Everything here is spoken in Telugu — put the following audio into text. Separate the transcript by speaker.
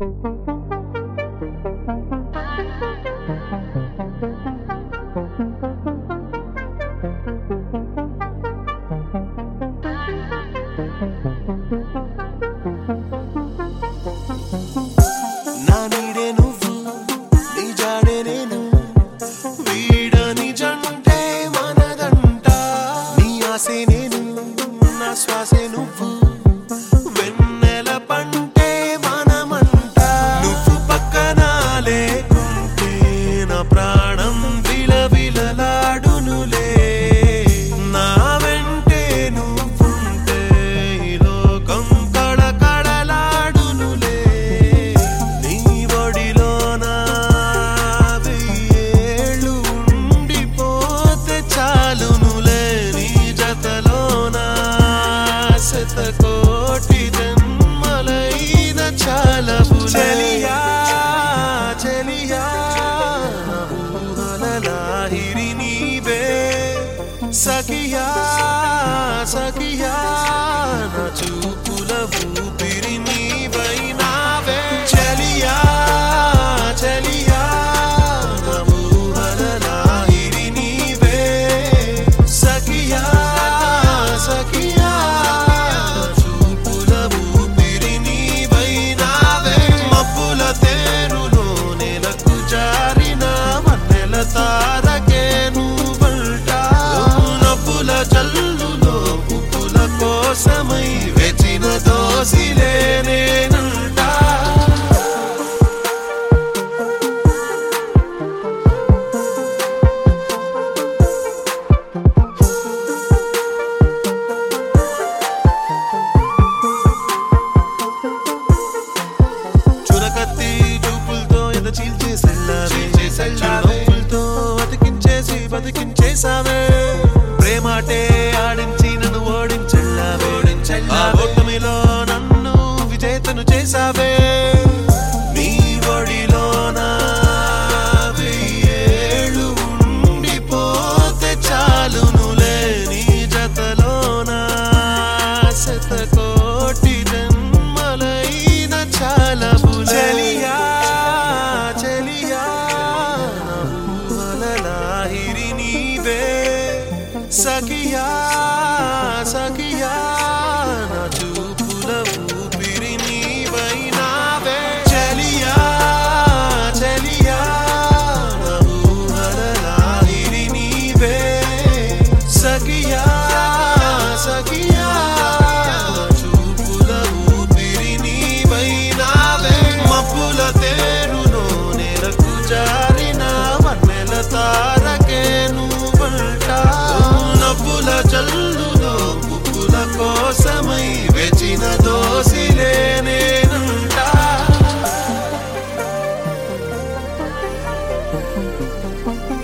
Speaker 1: Thank you. sakia na tupu lavu saber సఖియా సఖియా నా చూపుల ఊపిరి నీవైనావే చలియా చలియా నా ఊహల నీవే. సఖియా కోసమై వెచిన దోసిలే నేనుంటా. Thank